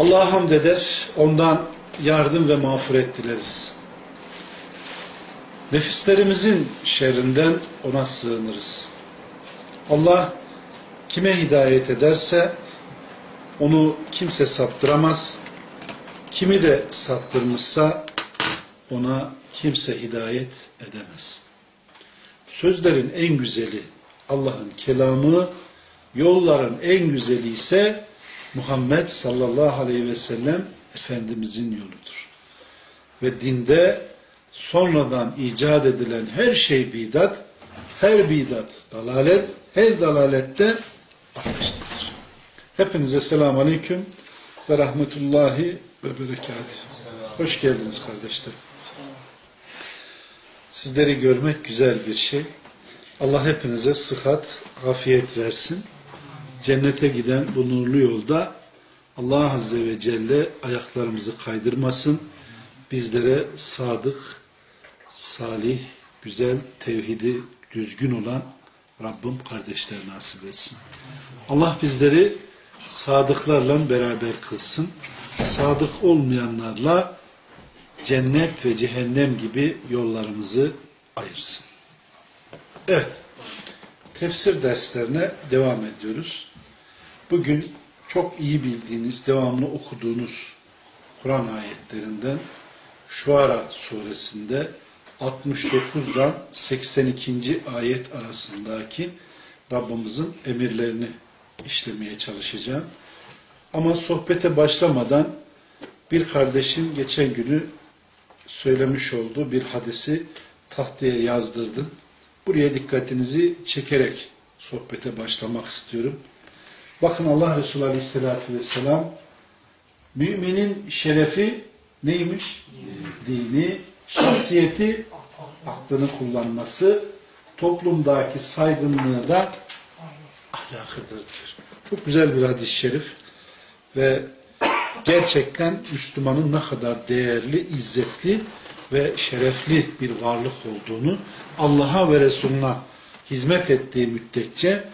Allah'a hamd eder, ondan yardım ve mağfiret dileriz. Nefislerimizin şerrinden ona sığınırız. Allah kime hidayet ederse onu kimse saptıramaz. Kimi de saptırmışsa ona kimse hidayet edemez. Sözlerin en güzeli Allah'ın kelamı, yolların en güzeli ise Muhammed sallallahu aleyhi ve sellem Efendimizin yoludur. Ve dinde sonradan icat edilen her şey bidat, her bidat dalalet, her dalalette ateştedir. Hepinize selamun aleyküm ve rahmetullahi ve berekatuhu. Hoş geldiniz kardeşlerim. Sizleri görmek güzel bir şey. Allah hepinize sıhhat, afiyet versin. Cennete giden bu nurlu yolda Allah Azze ve Celle ayaklarımızı kaydırmasın. Bizlere sadık, salih, güzel, tevhidi düzgün olan Rabbim kardeşler nasip etsin. Allah bizleri sadıklarla beraber kılsın. Sadık olmayanlarla cennet ve cehennem gibi yollarımızı ayırsın. Evet. Tefsir derslerine devam ediyoruz. Bugün çok iyi bildiğiniz, devamlı okuduğunuz Kur'an ayetlerinden Şuara suresinde 69'dan 82. ayet arasındaki Rabbimizin emirlerini işlemeye çalışacağım. Ama sohbete başlamadan bir kardeşin geçen günü söylemiş olduğu bir hadisi tahtaya yazdırdım. Buraya dikkatinizi çekerek sohbete başlamak istiyorum. Bakın Allah Resulü Aleyhisselatü Vesselam müminin şerefi neymiş? Dini, şahsiyeti, aklını kullanması, toplumdaki saygınlığı da ahlakıdır. Çok güzel bir hadis-i şerif ve gerçekten Müslümanın ne kadar değerli, izzetli ve şerefli bir varlık olduğunu Allah'a ve Resulüne hizmet ettiği müddetçe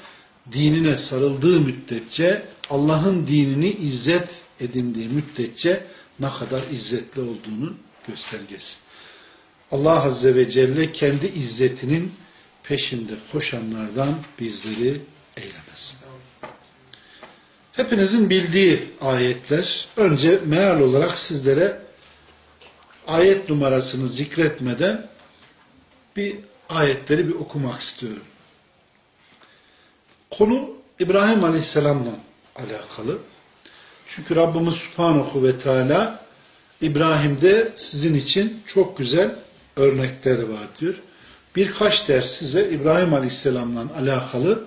dinine sarıldığı müddetçe Allah'ın dinini izzet edindiği müddetçe ne kadar izzetli olduğunu göstergesi. Allah Azze ve Celle kendi izzetinin peşinde koşanlardan bizleri eylemesin. Hepinizin bildiği ayetler. Önce meal olarak sizlere ayet numarasını zikretmeden bir ayetleri bir okumak istiyorum. Konu İbrahim Aleyhisselam'la alakalı. Çünkü Rabbimiz Subhanahu ve Teala İbrahim'de sizin için çok güzel örnekler var diyor. Birkaç ders size İbrahim Aleyhisselam'la alakalı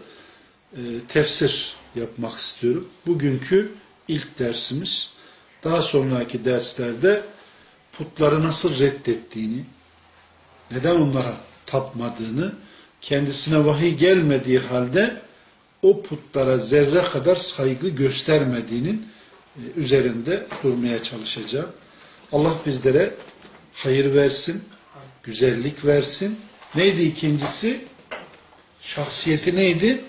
e, tefsir yapmak istiyorum. Bugünkü ilk dersimiz. Daha sonraki derslerde putları nasıl reddettiğini, neden onlara tapmadığını, kendisine vahiy gelmediği halde o putlara zerre kadar saygı göstermediğinin e, üzerinde durmaya çalışacağım. Allah bizlere hayır versin, güzellik versin. Neydi ikincisi? Şahsiyeti neydi?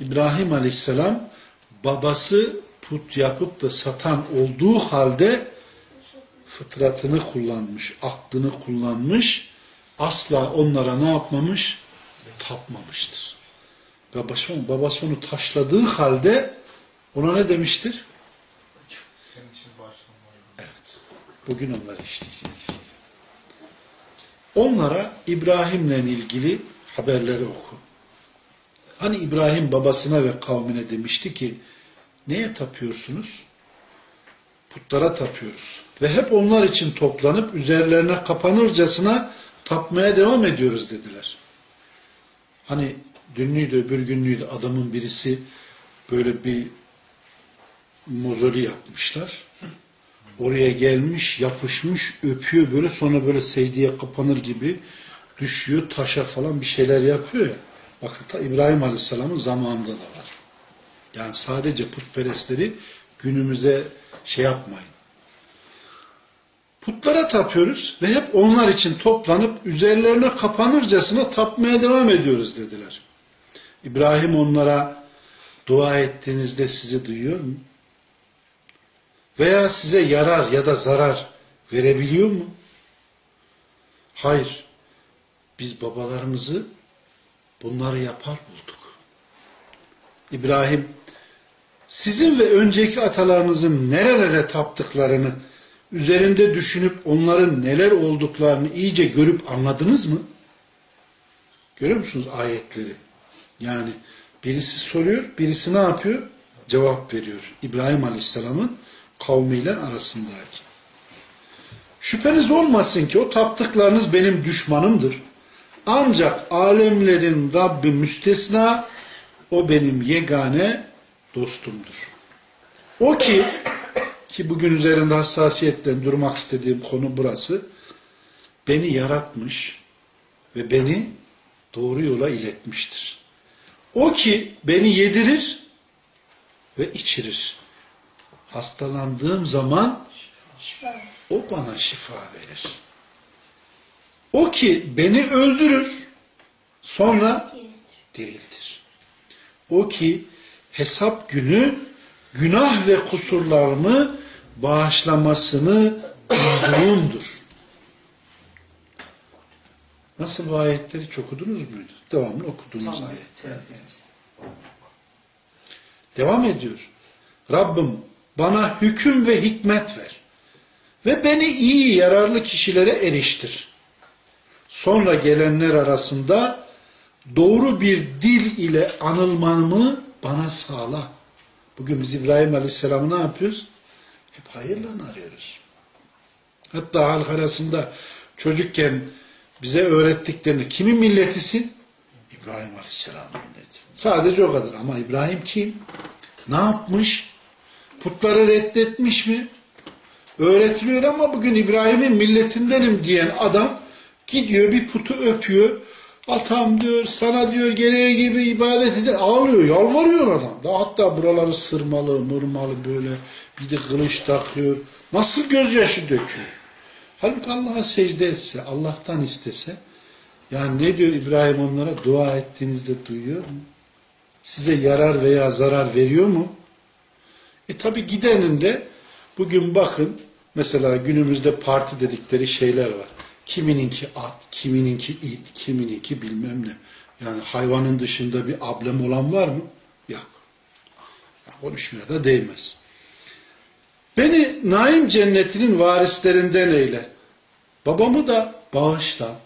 İbrahim Aleyhisselam babası put yapıp da satan olduğu halde fıtratını kullanmış, aklını kullanmış, asla onlara ne yapmamış? Tapmamıştır. Babası onu, babası onu taşladığı halde ona ne demiştir? Evet. Bugün onları işleyeceğiz işte. Onlara İbrahim'le ilgili haberleri oku. Hani İbrahim babasına ve kavmine demişti ki neye tapıyorsunuz? Putlara tapıyoruz. Ve hep onlar için toplanıp üzerlerine kapanırcasına tapmaya devam ediyoruz dediler. Hani dünlüydü öbür günlüydü adamın birisi böyle bir mozoli yapmışlar. Oraya gelmiş, yapışmış, öpüyor böyle sonra böyle secdeye kapanır gibi düşüyor, taşa falan bir şeyler yapıyor ya. Bakın ta İbrahim Aleyhisselam'ın zamanında da var. Yani sadece putperestleri günümüze şey yapmayın. Putlara tapıyoruz ve hep onlar için toplanıp üzerlerine kapanırcasına tapmaya devam ediyoruz dediler. İbrahim onlara dua ettiğinizde sizi duyuyor mu? veya size yarar ya da zarar verebiliyor mu? Hayır. Biz babalarımızı bunları yapar bulduk. İbrahim sizin ve önceki atalarınızın nerelere taptıklarını üzerinde düşünüp onların neler olduklarını iyice görüp anladınız mı? Görüyor musunuz ayetleri? Yani birisi soruyor, birisi ne yapıyor? Cevap veriyor. İbrahim Aleyhisselam'ın kavmiyle arasındaki. Şüpheniz olmasın ki o taptıklarınız benim düşmanımdır. Ancak alemlerin Rabbi müstesna o benim yegane dostumdur. O ki ki bugün üzerinde hassasiyetten durmak istediğim konu burası beni yaratmış ve beni doğru yola iletmiştir. O ki beni yedirir ve içirir. Hastalandığım zaman o bana şifa verir. O ki beni öldürür sonra diriltir. O ki hesap günü günah ve kusurlarımı bağışlamasını umduğumdur. Nasıl bu ayetleri çok okudunuz muydu? Devamlı okuduğunuz Tamam. ayetler. Evet. Devam ediyor. Rabbim bana hüküm ve hikmet ver. Ve beni iyi yararlı kişilere eriştir. Sonra gelenler arasında doğru bir dil ile anılmamı bana sağla. Bugün biz İbrahim Aleyhisselam'ı ne yapıyoruz? Hep hayırla arıyoruz. Hatta halk arasında çocukken bize öğrettiklerini kimin milletisin? İbrahim Aleyhisselam'ın milleti. Sadece o kadar. Ama İbrahim kim? Ne yapmış? Putları reddetmiş mi? Öğretiliyor ama bugün İbrahim'in milletindenim diyen adam gidiyor bir putu öpüyor. Atam diyor, sana diyor gereği gibi ibadet eder. Ağlıyor, yalvarıyor adam. Da hatta buraları sırmalı, mırmalı böyle bir de kılıç takıyor. Nasıl gözyaşı döküyor? Halbuki Allah'a secde etse, Allah'tan istese, yani ne diyor İbrahim onlara? Dua ettiğinizde duyuyor mu? Size yarar veya zarar veriyor mu? E tabi gidenin de bugün bakın mesela günümüzde parti dedikleri şeyler var. Kimininki at, kimininki it, kimininki bilmem ne. Yani hayvanın dışında bir ablem olan var mı? Yok. Ya konuşmaya da değmez. Beni naim cennetinin varislerinden eyle. Babamı da bağışla.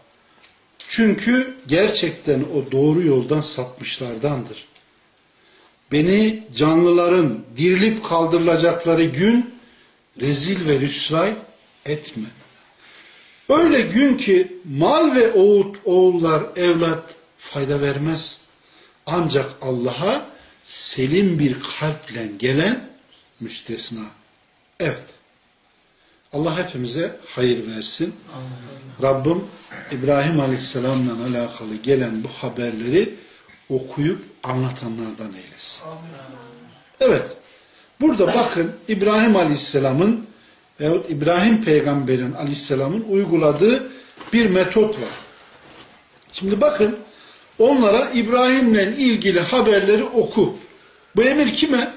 Çünkü gerçekten o doğru yoldan sapmışlardandır. Beni canlıların dirilip kaldırılacakları gün rezil ve rüsvay etme. Öyle gün ki mal ve oğut, oğullar, evlat fayda vermez. Ancak Allah'a selim bir kalple gelen müstesna. Evet. Allah hepimize hayır versin. Rabbim İbrahim Aleyhisselam'la alakalı gelen bu haberleri okuyup anlatanlardan eylesin. Evet. Burada bakın İbrahim Aleyhisselam'ın veyahut İbrahim Peygamber'in Aleyhisselam'ın uyguladığı bir metot var. Şimdi bakın onlara İbrahim'le ilgili haberleri oku. Bu emir kime?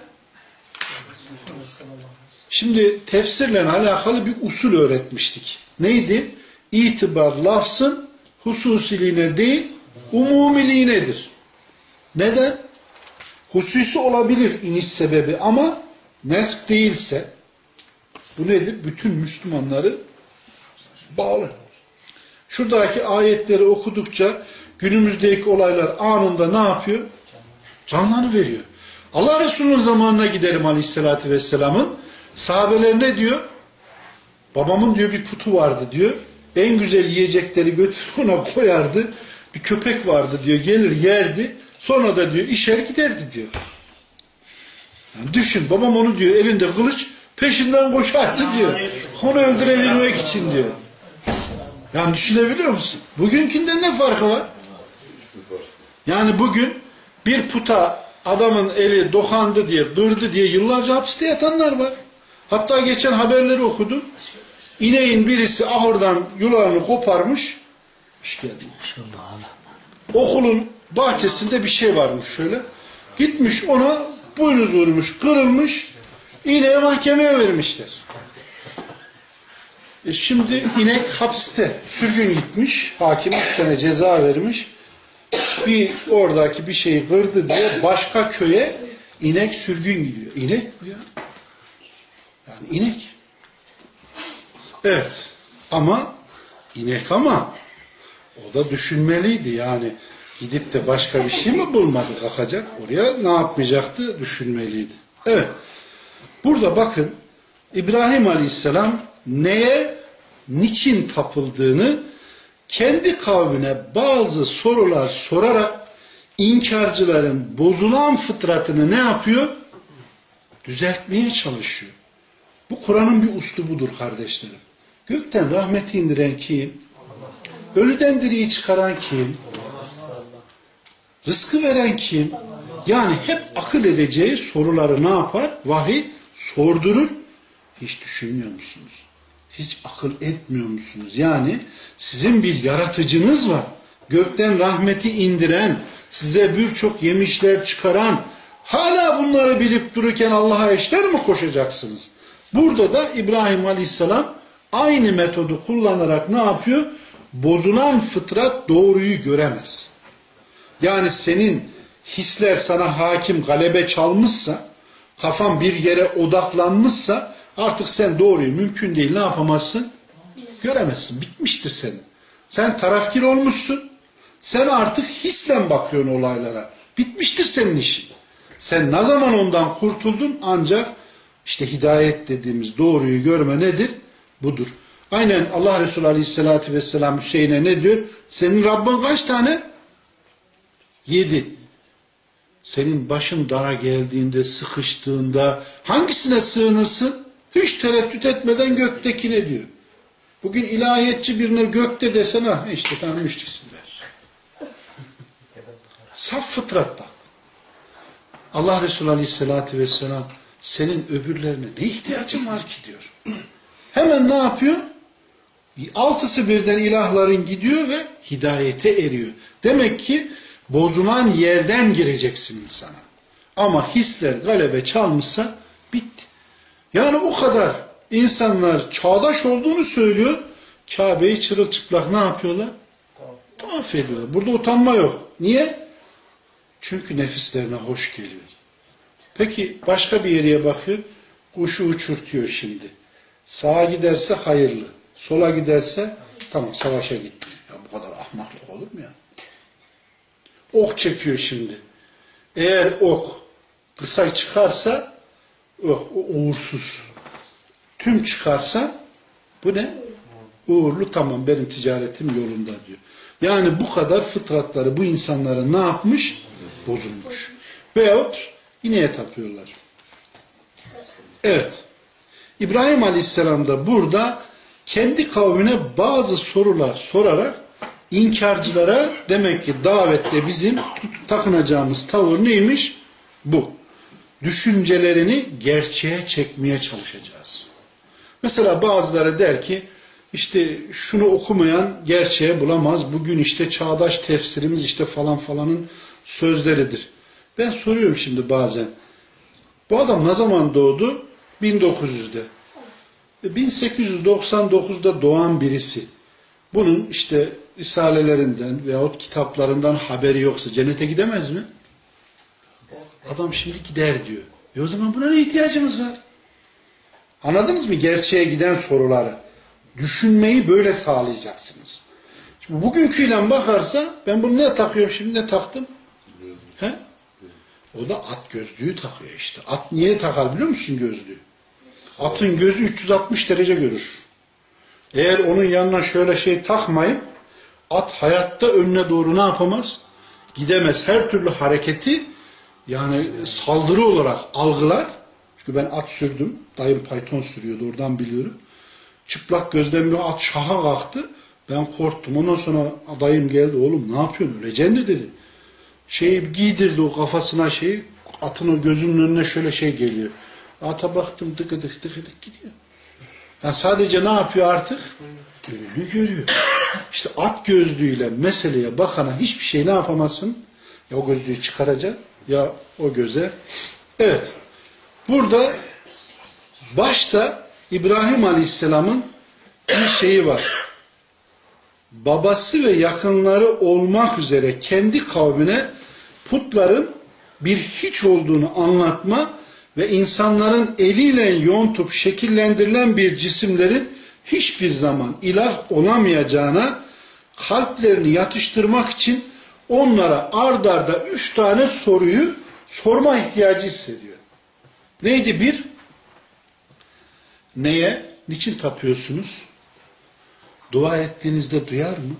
Şimdi tefsirle alakalı bir usul öğretmiştik. Neydi? İtibar lafzın hususiliğine değil, umumiliğinedir. Neden? Hususi olabilir iniş sebebi ama nesk değilse bu nedir? Bütün Müslümanları bağlı. Şuradaki ayetleri okudukça günümüzdeki olaylar anında ne yapıyor? Canlarını veriyor. Allah Resulü'nün zamanına gidelim Aleyhisselatü Vesselam'ın. Sahabeler ne diyor? Babamın diyor bir putu vardı diyor. En güzel yiyecekleri götür ona koyardı. Bir köpek vardı diyor. Gelir yerdi. Sonra da diyor işer giderdi diyor. Yani düşün babam onu diyor elinde kılıç peşinden koşardı diyor. Onu öldürebilmek için diyor. Yani düşünebiliyor musun? Bugünkünden ne farkı var? Yani bugün bir puta adamın eli dokandı diye, kırdı diye yıllarca hapiste yatanlar var. Hatta geçen haberleri okudum. İneğin birisi ahırdan yularını koparmış. Hoş geldin. Okulun bahçesinde bir şey varmış şöyle. Gitmiş ona boynuz vurmuş, kırılmış. İneği mahkemeye vermişler. E şimdi inek hapiste. Sürgün gitmiş. Hakim üç sene ceza vermiş. Bir oradaki bir şeyi kırdı diye başka köye inek sürgün gidiyor. İnek bu ya. Yani inek. Evet. Ama inek ama o da düşünmeliydi yani. Gidip de başka bir şey mi bulmadı kalkacak? Oraya ne yapmayacaktı? Düşünmeliydi. Evet. Burada bakın İbrahim Aleyhisselam neye, niçin tapıldığını kendi kavmine bazı sorular sorarak inkarcıların bozulan fıtratını ne yapıyor? Düzeltmeye çalışıyor. Bu Kur'an'ın bir uslubudur kardeşlerim. Gökten rahmeti indiren kim? Ölüden diriyi çıkaran kim? Rızkı veren kim? Yani hep akıl edeceği soruları ne yapar? Vahiy sordurur. Hiç düşünmüyor musunuz? Hiç akıl etmiyor musunuz? Yani sizin bir yaratıcınız var. Gökten rahmeti indiren, size birçok yemişler çıkaran, hala bunları bilip dururken Allah'a eşler mi koşacaksınız? Burada da İbrahim Aleyhisselam aynı metodu kullanarak ne yapıyor? Bozulan fıtrat doğruyu göremez. Yani senin hisler sana hakim galebe çalmışsa, kafan bir yere odaklanmışsa artık sen doğruyu mümkün değil ne yapamazsın? Göremezsin. Bitmiştir senin. Sen tarafkir olmuşsun. Sen artık hisle bakıyorsun olaylara. Bitmiştir senin işin. Sen ne zaman ondan kurtuldun ancak işte hidayet dediğimiz doğruyu görme nedir? Budur. Aynen Allah Resulü Aleyhisselatü Vesselam Hüseyin'e ne diyor? Senin Rabbin kaç tane? Yedi. Senin başın dara geldiğinde, sıkıştığında hangisine sığınırsın? Hiç tereddüt etmeden göktekine diyor. Bugün ilahiyetçi birine gökte desene ha işte tamam müşriksin der. Saf fıtrat bak. Allah Resulü Aleyhisselatü Vesselam senin öbürlerine ne ihtiyacın var ki diyor. Hemen ne yapıyor? Altısı birden ilahların gidiyor ve hidayete eriyor. Demek ki bozulan yerden gireceksin insana. Ama hisler galebe çalmışsa bitti. Yani o kadar insanlar çağdaş olduğunu söylüyor. Kabe'yi çırılçıplak ne yapıyorlar? Tuhaf ediyorlar. Burada utanma yok. Niye? Çünkü nefislerine hoş geliyor. Peki başka bir yere bakıyor. Kuşu uçurtuyor şimdi. Sağa giderse hayırlı. Sola giderse tamam savaşa gitti. Ya bu kadar ahmaklık olur mu ya? Ok çekiyor şimdi. Eğer ok kısa çıkarsa oh, o uğursuz. Tüm çıkarsa bu ne? Uğurlu tamam benim ticaretim yolunda diyor. Yani bu kadar fıtratları bu insanların ne yapmış? Bozulmuş. Veyahut ineğe tapıyorlar. Evet. İbrahim Aleyhisselam da burada kendi kavmine bazı sorular sorarak inkarcılara demek ki davette bizim takınacağımız tavır neymiş? Bu. Düşüncelerini gerçeğe çekmeye çalışacağız. Mesela bazıları der ki işte şunu okumayan gerçeğe bulamaz. Bugün işte çağdaş tefsirimiz işte falan falanın sözleridir. Ben soruyorum şimdi bazen. Bu adam ne zaman doğdu? 1900'de. 1899'da doğan birisi. Bunun işte risalelerinden veyahut kitaplarından haberi yoksa cennete gidemez mi? Adam şimdi gider diyor. E o zaman buna ne ihtiyacımız var? Anladınız mı gerçeğe giden soruları? Düşünmeyi böyle sağlayacaksınız. Şimdi bugünküyle bakarsa ben bunu ne takıyorum şimdi ne taktım? He? O da at gözlüğü takıyor işte. At niye takar biliyor musun gözlüğü? Atın gözü 360 derece görür. Eğer onun yanına şöyle şey takmayıp at hayatta önüne doğru ne yapamaz? Gidemez. Her türlü hareketi yani saldırı olarak algılar. Çünkü ben at sürdüm. Dayım payton sürüyordu oradan biliyorum. Çıplak gözden bir at şaha kalktı. Ben korktum. Ondan sonra dayım geldi. Oğlum ne yapıyorsun? Öleceksin de dedi. Şeyi giydirdi o kafasına şeyi. Atın o gözünün önüne şöyle şey geliyor. Ata baktım dıkı dık dıkı dık gidiyor. Yani sadece ne yapıyor artık? Önünü görüyor. İşte at gözlüğüyle meseleye bakana hiçbir şey ne yapamazsın? Ya o gözlüğü çıkaracak ya o göze. Evet. Burada Başta İbrahim Aleyhisselam'ın bir şeyi var. Babası ve yakınları olmak üzere kendi kavmine putların bir hiç olduğunu anlatma ve insanların eliyle yontup şekillendirilen bir cisimlerin hiçbir zaman ilah olamayacağına kalplerini yatıştırmak için onlara ardarda üç tane soruyu sorma ihtiyacı hissediyor. Neydi bir? Neye? Niçin tapıyorsunuz? Dua ettiğinizde duyar mı?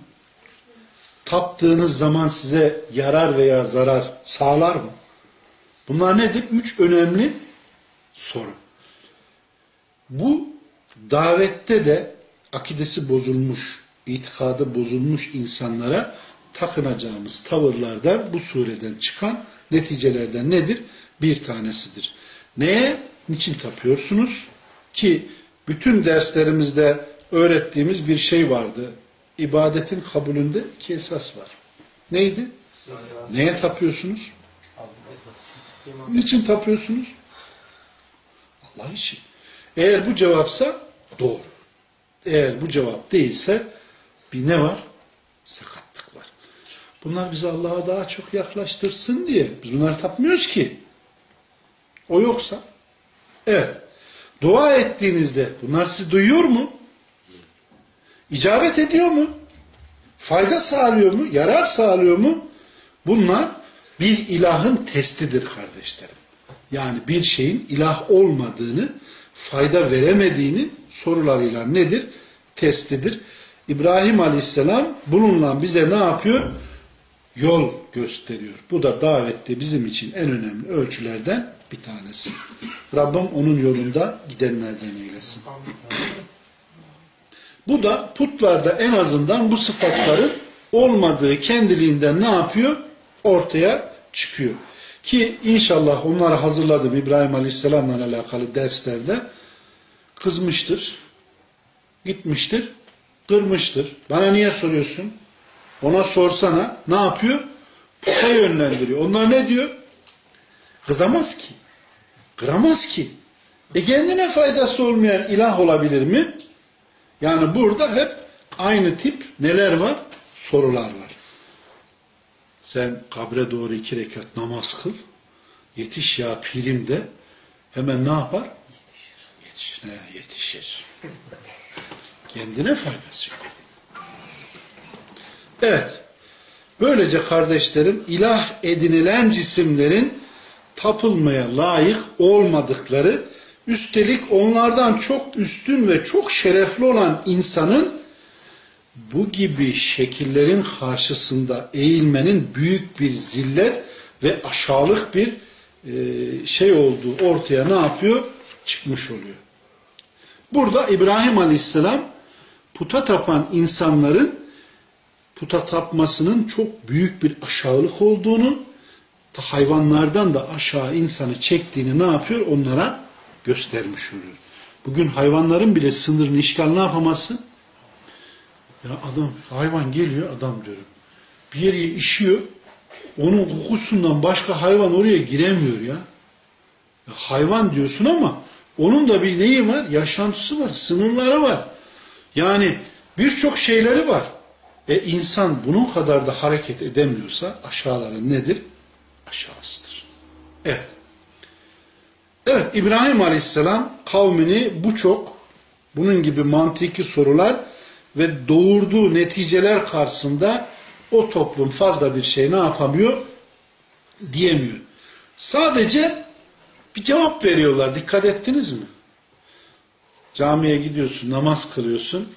Taptığınız zaman size yarar veya zarar sağlar mı? Bunlar nedir? Üç önemli soru. Bu davette de akidesi bozulmuş, itikadı bozulmuş insanlara takınacağımız tavırlardan bu sureden çıkan neticelerden nedir? Bir tanesidir. Neye? Niçin tapıyorsunuz? Ki bütün derslerimizde öğrettiğimiz bir şey vardı. İbadetin kabulünde iki esas var. Neydi? Neye tapıyorsunuz? Niçin tapıyorsunuz? Allah için. Eğer bu cevapsa doğru. Eğer bu cevap değilse bir ne var? Sakatlık var. Bunlar bizi Allah'a daha çok yaklaştırsın diye. Biz bunları tapmıyoruz ki. O yoksa. Evet. Dua ettiğinizde bunlar sizi duyuyor mu? İcabet ediyor mu? Fayda sağlıyor mu? Yarar sağlıyor mu? Bunlar bir ilahın testidir kardeşlerim. Yani bir şeyin ilah olmadığını, fayda veremediğini sorularıyla nedir? Testidir. İbrahim Aleyhisselam bununla bize ne yapıyor? Yol gösteriyor. Bu da davette bizim için en önemli ölçülerden bir tanesi. Rabbim onun yolunda gidenlerden eylesin. Bu da putlarda en azından bu sıfatların olmadığı kendiliğinden ne yapıyor? Ortaya çıkıyor. Ki inşallah onları hazırladım İbrahim Aleyhisselam'la alakalı derslerde kızmıştır, gitmiştir, kırmıştır. Bana niye soruyorsun? Ona sorsana ne yapıyor? Puta yönlendiriyor. Onlar ne diyor? Kızamaz ki. Kıramaz ki. E kendine faydası olmayan ilah olabilir mi? Yani burada hep aynı tip neler var? Sorular var. Sen kabre doğru iki rekat namaz kıl. Yetiş ya pirim de hemen ne yapar? Yetişir. He, yetişir. Kendine faydası yok. Evet. Böylece kardeşlerim ilah edinilen cisimlerin tapılmaya layık olmadıkları üstelik onlardan çok üstün ve çok şerefli olan insanın bu gibi şekillerin karşısında eğilmenin büyük bir zillet ve aşağılık bir e, şey olduğu ortaya ne yapıyor? Çıkmış oluyor. Burada İbrahim Aleyhisselam puta tapan insanların puta tapmasının çok büyük bir aşağılık olduğunu hayvanlardan da aşağı insanı çektiğini ne yapıyor? Onlara göstermiş oluyor. Bugün hayvanların bile sınırını işgal ne yapamazsın? Ya adam, hayvan geliyor adam diyorum. Bir yere işiyor. Onun kokusundan başka hayvan oraya giremiyor ya. ya. Hayvan diyorsun ama onun da bir neyi var? Yaşantısı var, sınırları var. Yani birçok şeyleri var. E insan bunun kadar da hareket edemiyorsa aşağıları nedir? Aşağısıdır. Evet. Evet İbrahim Aleyhisselam kavmini bu çok bunun gibi mantiki sorular ve doğurduğu neticeler karşısında o toplum fazla bir şey ne yapamıyor? Diyemiyor. Sadece bir cevap veriyorlar. Dikkat ettiniz mi? Camiye gidiyorsun, namaz kılıyorsun.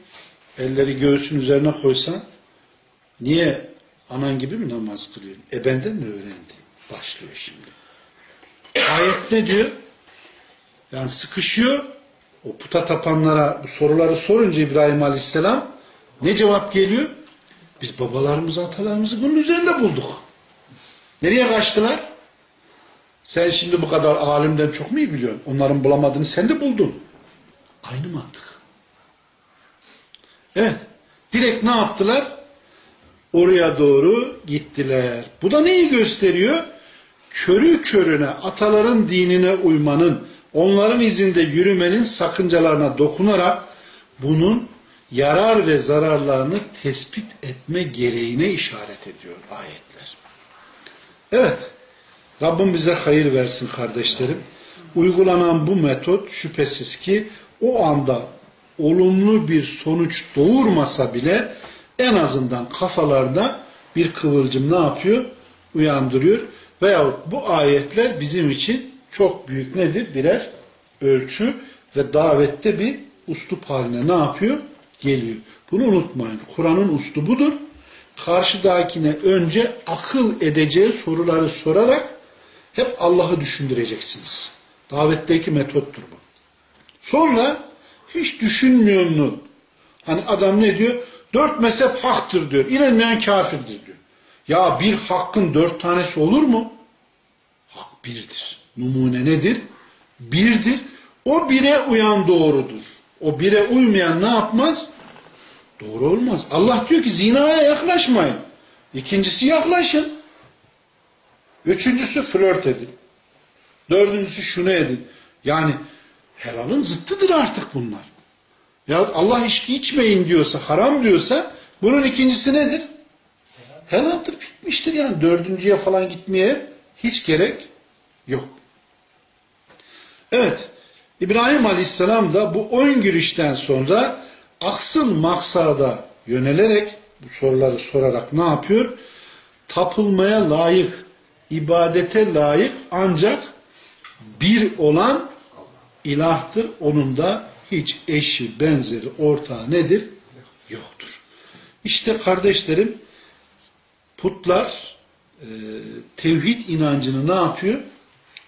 Elleri göğsün üzerine koysan niye anan gibi mi namaz kılıyorsun? E benden mi öğrendin? Başlıyor şimdi. Ayet ne diyor? Yani sıkışıyor. O puta tapanlara bu soruları sorunca İbrahim Aleyhisselam ne cevap geliyor? Biz babalarımızı, atalarımızı bunun üzerinde bulduk. Nereye kaçtılar? Sen şimdi bu kadar alimden çok mu iyi biliyorsun? Onların bulamadığını sen de buldun. Aynı mantık. Evet. Direkt ne yaptılar? Oraya doğru gittiler. Bu da neyi gösteriyor? Körü körüne ataların dinine uymanın, onların izinde yürümenin sakıncalarına dokunarak bunun yarar ve zararlarını tespit etme gereğine işaret ediyor ayetler. Evet, Rabbim bize hayır versin kardeşlerim. Uygulanan bu metot şüphesiz ki o anda olumlu bir sonuç doğurmasa bile en azından kafalarda bir kıvılcım ne yapıyor? Uyandırıyor. Veyahut bu ayetler bizim için çok büyük nedir? Birer ölçü ve davette bir uslup haline ne yapıyor? Geliyor. Bunu unutmayın. Kur'an'ın uslubudur. Karşıdakine önce akıl edeceği soruları sorarak hep Allah'ı düşündüreceksiniz. Davetteki metottur bu. Sonra hiç düşünmüyor mu? Hani adam ne diyor? Dört mezhep haktır diyor. İnanmayan kafirdir diyor. Ya bir hakkın dört tanesi olur mu? Hak birdir. Numune nedir? Birdir. O bire uyan doğrudur. O bire uymayan ne yapmaz? Doğru olmaz. Allah diyor ki zinaya yaklaşmayın. İkincisi yaklaşın. Üçüncüsü flört edin. Dördüncüsü şunu edin. Yani helalın zıttıdır artık bunlar. Ya Allah içki içmeyin diyorsa, haram diyorsa bunun ikincisi nedir? Helaldir, bitmiştir yani. Dördüncüye falan gitmeye hiç gerek yok. Evet, İbrahim Aleyhisselam da bu ön girişten sonra aksıl maksada yönelerek bu soruları sorarak ne yapıyor? Tapılmaya layık, ibadete layık ancak bir olan ilahtır. Onun da hiç eşi, benzeri, ortağı nedir? Yoktur. İşte kardeşlerim putlar e, tevhid inancını ne yapıyor?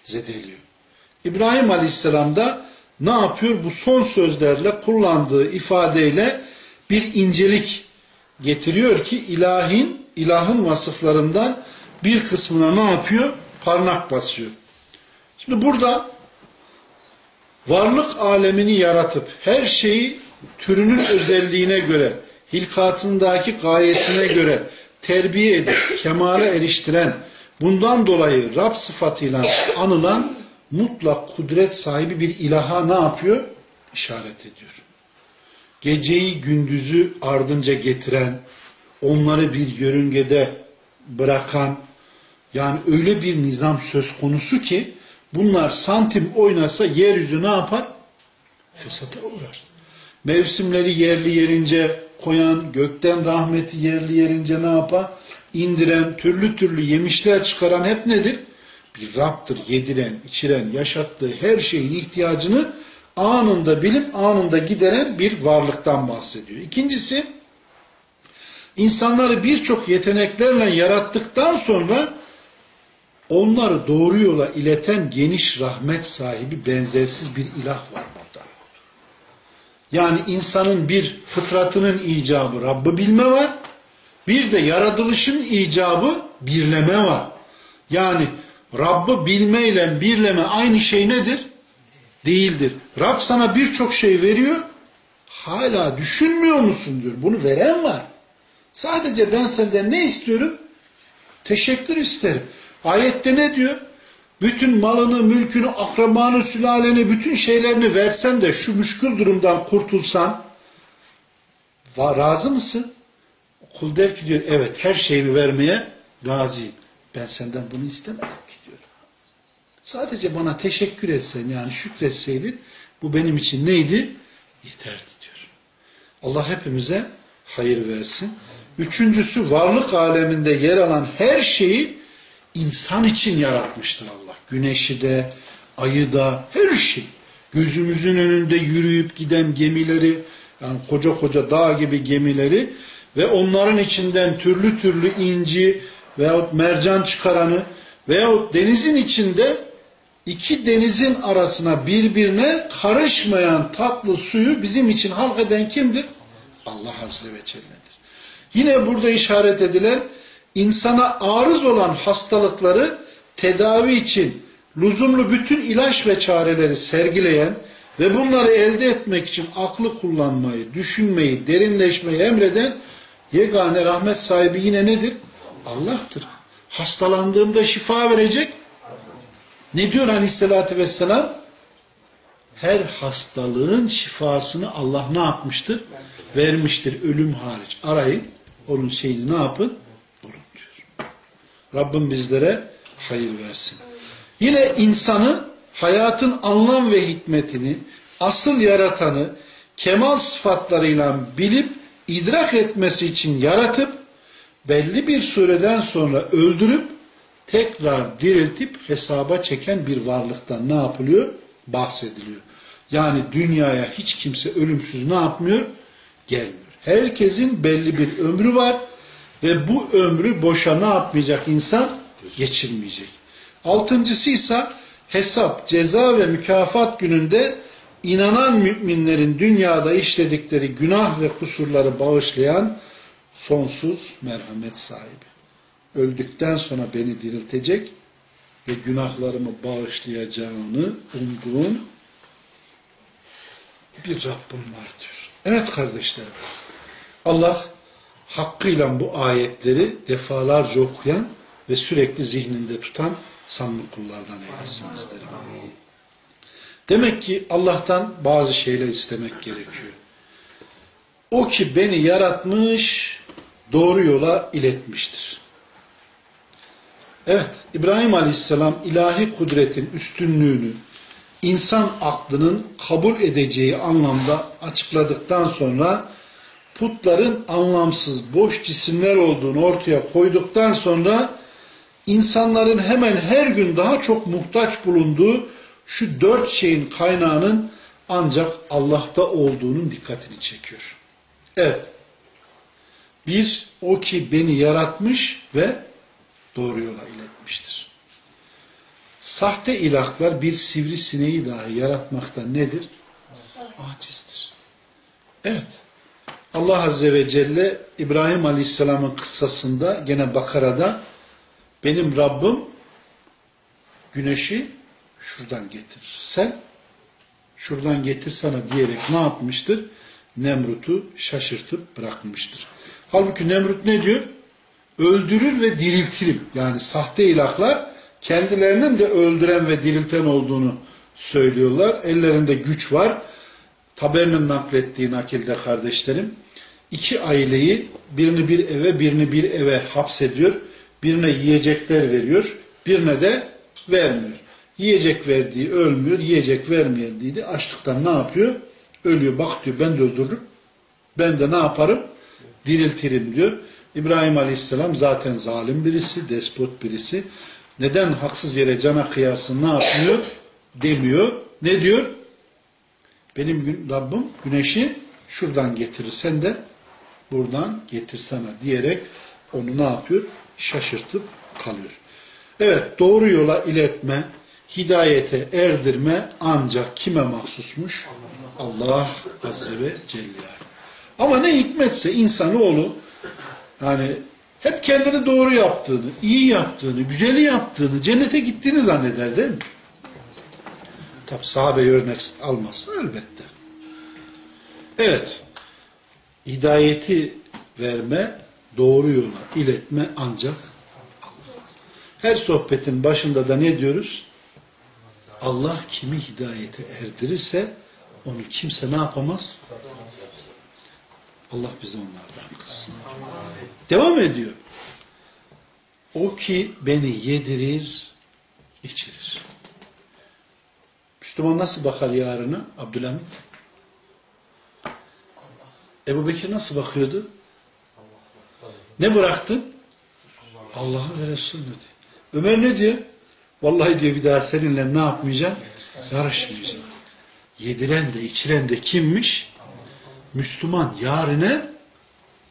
Zedeliyor. İbrahim Aleyhisselam da ne yapıyor? Bu son sözlerle kullandığı ifadeyle bir incelik getiriyor ki ilahin, ilahın vasıflarından bir kısmına ne yapıyor? Parmak basıyor. Şimdi burada varlık alemini yaratıp her şeyi türünün özelliğine göre, hilkatındaki gayesine göre terbiye edip kemale eriştiren, bundan dolayı Rab sıfatıyla anılan mutlak kudret sahibi bir ilaha ne yapıyor? İşaret ediyor. Geceyi gündüzü ardınca getiren, onları bir yörüngede bırakan, yani öyle bir nizam söz konusu ki bunlar santim oynasa yeryüzü ne yapar? Fesata uğrar. Mevsimleri yerli yerince koyan, gökten rahmeti yerli yerince ne yapar? İndiren, türlü türlü yemişler çıkaran hep nedir? Bir Rab'dır. Yediren, içiren, yaşattığı her şeyin ihtiyacını anında bilip anında gideren bir varlıktan bahsediyor. İkincisi, insanları birçok yeteneklerle yarattıktan sonra onları doğru yola ileten geniş rahmet sahibi benzersiz bir ilah var burada. Yani insanın bir fıtratının icabı Rabb'i bilme var. Bir de yaratılışın icabı birleme var. Yani Rabb'ı bilmeyle birleme aynı şey nedir? Değildir. Rab sana birçok şey veriyor. Hala düşünmüyor musun diyor. Bunu veren var. Sadece ben senden ne istiyorum? Teşekkür isterim. Ayette ne diyor? Bütün malını, mülkünü, akrabanı, sülaleni, bütün şeylerini versen de şu müşkül durumdan kurtulsan razı mısın? Kul der ki diyor evet her şeyimi vermeye razıyım. Ben senden bunu istemedim ki diyor. Sadece bana teşekkür etsen yani şükretseydin bu benim için neydi? Yeterdi diyor. Allah hepimize hayır versin. Üçüncüsü varlık aleminde yer alan her şeyi insan için yaratmıştır Allah. Güneşi de, ayı da, her şey. Gözümüzün önünde yürüyüp giden gemileri, yani koca koca dağ gibi gemileri ve onların içinden türlü türlü inci veyahut mercan çıkaranı veyahut denizin içinde iki denizin arasına birbirine karışmayan tatlı suyu bizim için halk eden kimdir? Allah Azze ve Celle'dir. Yine burada işaret edilen insana arız olan hastalıkları tedavi için lüzumlu bütün ilaç ve çareleri sergileyen ve bunları elde etmek için aklı kullanmayı, düşünmeyi, derinleşmeyi emreden yegane rahmet sahibi yine nedir? Allah'tır. Hastalandığımda şifa verecek. Ne diyor aleyhissalatü vesselam? her hastalığın şifasını Allah ne yapmıştır? Vermiştir ölüm hariç. Arayın onun şeyini ne yapın? Bulun diyor. Rabbim bizlere hayır versin. Yine insanı hayatın anlam ve hikmetini asıl yaratanı kemal sıfatlarıyla bilip idrak etmesi için yaratıp belli bir süreden sonra öldürüp tekrar diriltip hesaba çeken bir varlıktan ne yapılıyor? Bahsediliyor. Yani dünyaya hiç kimse ölümsüz ne yapmıyor? Gelmiyor. Herkesin belli bir ömrü var ve bu ömrü boşa ne yapmayacak insan? Geçirmeyecek. Altıncısı ise hesap, ceza ve mükafat gününde inanan müminlerin dünyada işledikleri günah ve kusurları bağışlayan sonsuz merhamet sahibi. Öldükten sonra beni diriltecek ve günahlarımı bağışlayacağını umduğum bir Rabbim var diyor. Evet kardeşlerim. Allah hakkıyla bu ayetleri defalarca okuyan ve sürekli zihninde tutan samimi kullardan eylesin bizleri. Demek ki Allah'tan bazı şeyler istemek gerekiyor. O ki beni yaratmış, doğru yola iletmiştir. Evet, İbrahim Aleyhisselam ilahi kudretin üstünlüğünü insan aklının kabul edeceği anlamda açıkladıktan sonra putların anlamsız, boş cisimler olduğunu ortaya koyduktan sonra insanların hemen her gün daha çok muhtaç bulunduğu şu dört şeyin kaynağının ancak Allah'ta olduğunun dikkatini çekiyor. Evet. Bir, o ki beni yaratmış ve doğru yola iletmiştir. Sahte ilahlar bir sivrisineği dahi yaratmakta nedir? Acizdir. Evet. Allah Azze ve Celle İbrahim Aleyhisselam'ın kıssasında gene Bakara'da benim Rabbim güneşi şuradan getirir. Sen şuradan getirsana diyerek ne yapmıştır? Nemrut'u şaşırtıp bırakmıştır. Halbuki Nemrut ne diyor? Öldürür ve diriltirim. Yani sahte ilahlar kendilerinin de öldüren ve dirilten olduğunu söylüyorlar. Ellerinde güç var. Taberinin naklettiği nakilde kardeşlerim iki aileyi birini bir eve birini bir eve hapsediyor. Birine yiyecekler veriyor. Birine de vermiyor. Yiyecek verdiği ölmüyor. Yiyecek vermeyen de açlıktan ne yapıyor? Ölüyor. Bak diyor ben de öldürürüm. Ben de ne yaparım? Diriltirim diyor. İbrahim Aleyhisselam zaten zalim birisi, despot birisi. Neden haksız yere cana kıyarsın ne yapmıyor? Demiyor. Ne diyor? Benim Rabbim güneşi şuradan getirir. Sen de buradan getirsene diyerek onu ne yapıyor? Şaşırtıp kalıyor. Evet doğru yola iletme, hidayete erdirme ancak kime mahsusmuş? Allah Azze ve Celle. Ama ne hikmetse insanoğlu yani hep kendini doğru yaptığını, iyi yaptığını, güzeli yaptığını, cennete gittiğini zanneder değil mi? Tabi sahabeyi örnek almaz elbette. Evet. Hidayeti verme, doğru yola iletme ancak her sohbetin başında da ne diyoruz? Allah kimi hidayete erdirirse onu kimse ne yapamaz? Allah bizi onlardan kılsın. Devam ediyor. O ki beni yedirir, içirir. Müslüman nasıl bakar yarına? Abdülhamid. Ebu Bekir nasıl bakıyordu? Ne bıraktın? Allah'ı ve Resulü'nü diyor. Ömer ne diyor? Vallahi diyor bir daha seninle ne yapmayacağım? Yarışmayacağım. Yediren de içiren de kimmiş? Müslüman yarine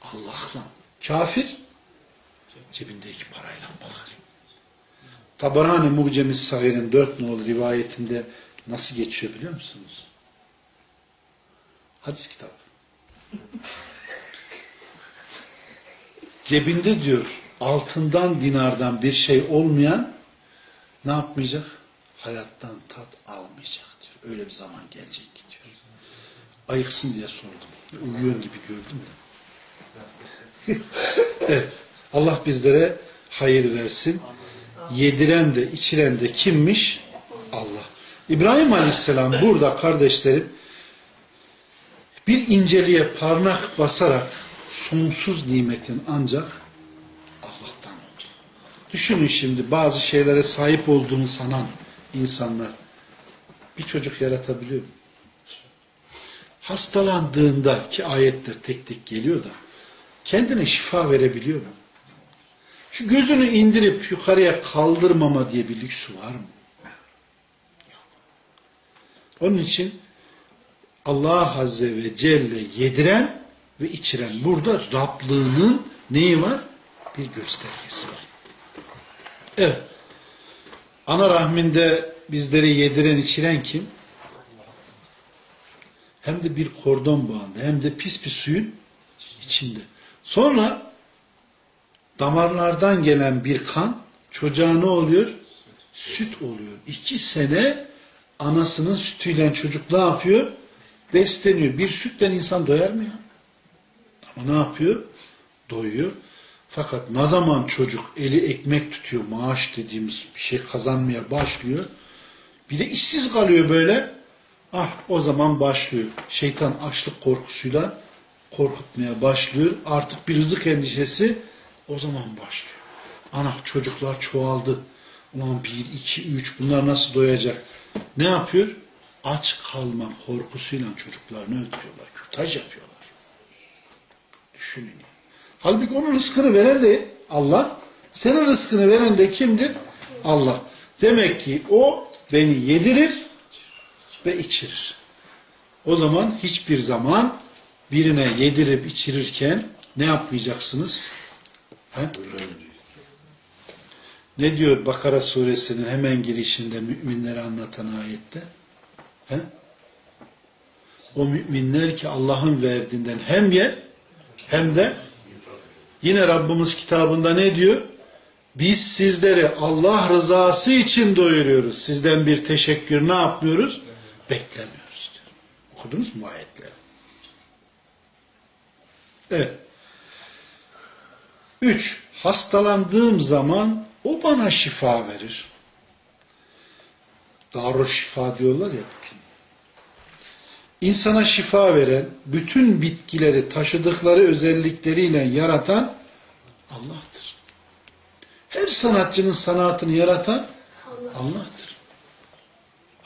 Allah'la. Kafir cebindeki parayla bakar. Tabarani Mucemiz Sahir'in dört nolu rivayetinde nasıl geçiyor biliyor musunuz? Hadis kitabı. Cebinde diyor altından dinardan bir şey olmayan ne yapmayacak? Hayattan tat almayacak diyor. Öyle bir zaman gelecek diyor. Ayıksın diye sordum. Uyuyor gibi gördüm de. evet. Allah bizlere hayır versin. Yediren de içiren de kimmiş? Allah. İbrahim Aleyhisselam burada kardeşlerim bir inceliğe parmak basarak sonsuz nimetin ancak Allah'tan oldu. Düşünün şimdi bazı şeylere sahip olduğunu sanan insanlar bir çocuk yaratabiliyor mu? Hastalandığında ki ayetler tek tek geliyor da kendine şifa verebiliyor mu? Şu gözünü indirip yukarıya kaldırmama diye bir lüksü var mı? Onun için Allah Azze ve Celle yediren ve içiren. Burada Rablığının neyi var? Bir göstergesi var. Evet. Ana rahminde bizleri yediren içiren kim? Hem de bir kordon bağında hem de pis bir suyun içinde. Sonra damarlardan gelen bir kan çocuğa ne oluyor? Süt oluyor. İki sene anasının sütüyle çocuk ne yapıyor? Besleniyor. Bir sütten insan doyar mı ya? Ama ne yapıyor? Doyuyor. Fakat ne zaman çocuk eli ekmek tutuyor, maaş dediğimiz bir şey kazanmaya başlıyor. Bir de işsiz kalıyor böyle. Ah o zaman başlıyor. Şeytan açlık korkusuyla korkutmaya başlıyor. Artık bir rızık endişesi o zaman başlıyor. Ana çocuklar çoğaldı. Ulan bir, iki, üç bunlar nasıl doyacak? Ne yapıyor? Aç kalma korkusuyla çocuklarını öldürüyorlar. Kürtaj yapıyorlar. Düşünün. Halbuki onun rızkını veren de Allah. Senin rızkını veren de kimdir? Allah. Demek ki o beni yedirir ve içirir. O zaman hiçbir zaman birine yedirip içirirken ne yapmayacaksınız? He? Ne diyor Bakara suresinin hemen girişinde müminleri anlatan ayette? He? O müminler ki Allah'ın verdiğinden hem ye hem de yine Rabbimiz kitabında ne diyor? Biz sizleri Allah rızası için doyuruyoruz. Sizden bir teşekkür ne yapmıyoruz? Beklemiyoruz diyor. Okudunuz mu ayetleri? Evet. Üç, hastalandığım zaman o bana şifa verir. Darur şifa diyorlar ya bugün. İnsana şifa veren, bütün bitkileri taşıdıkları özellikleriyle yaratan Allah'tır. Her sanatçının sanatını yaratan Allah'tır.